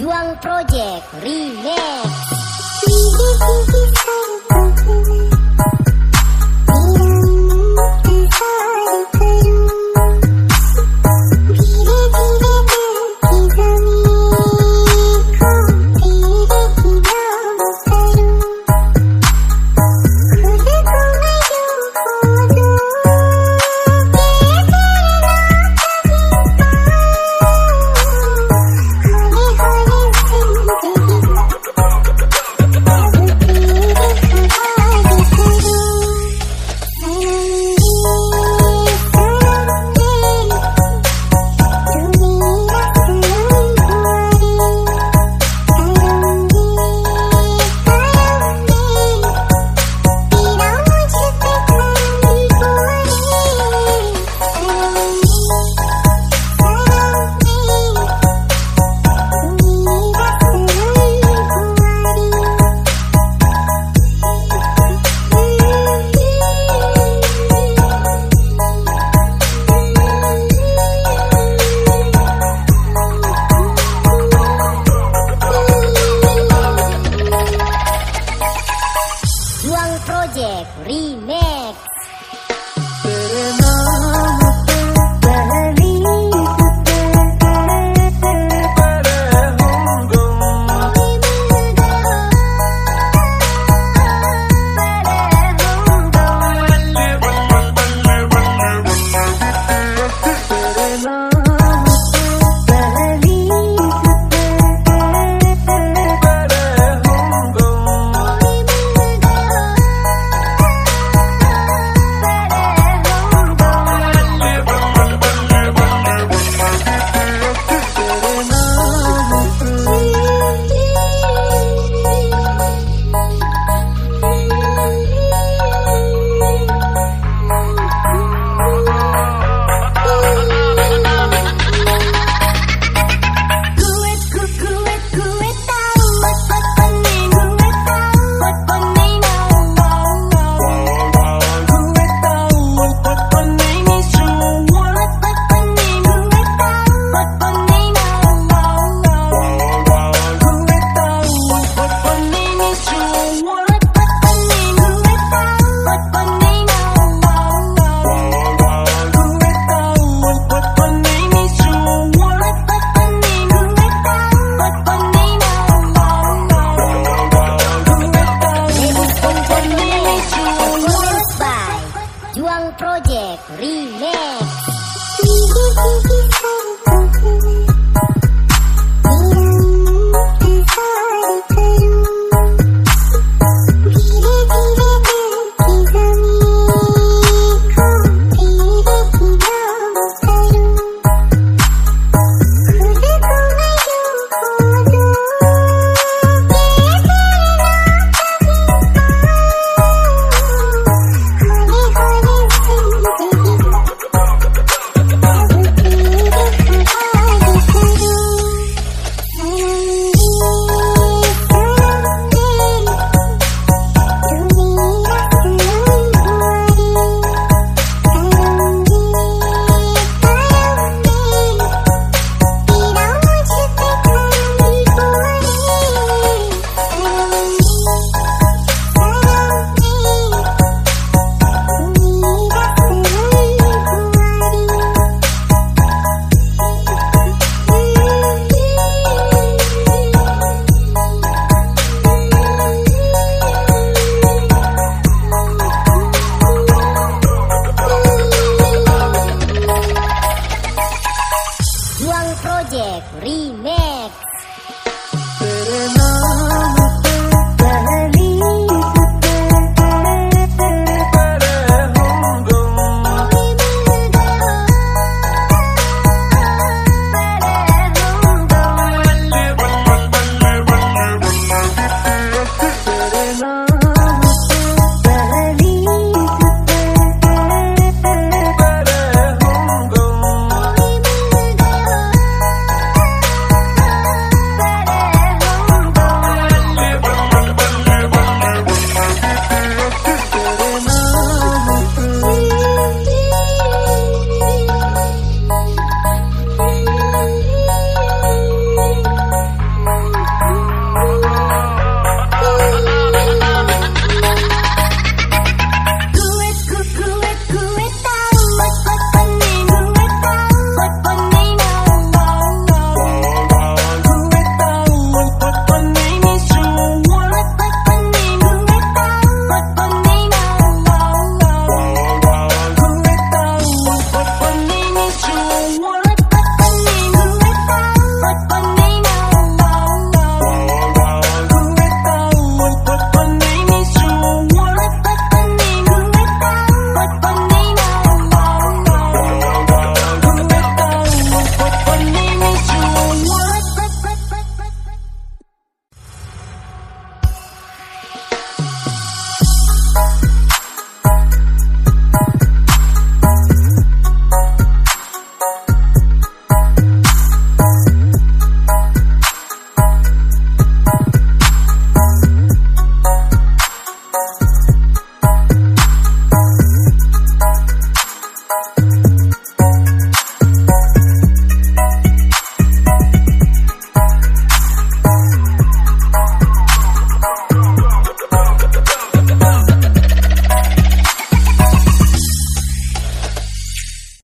Juang Project love.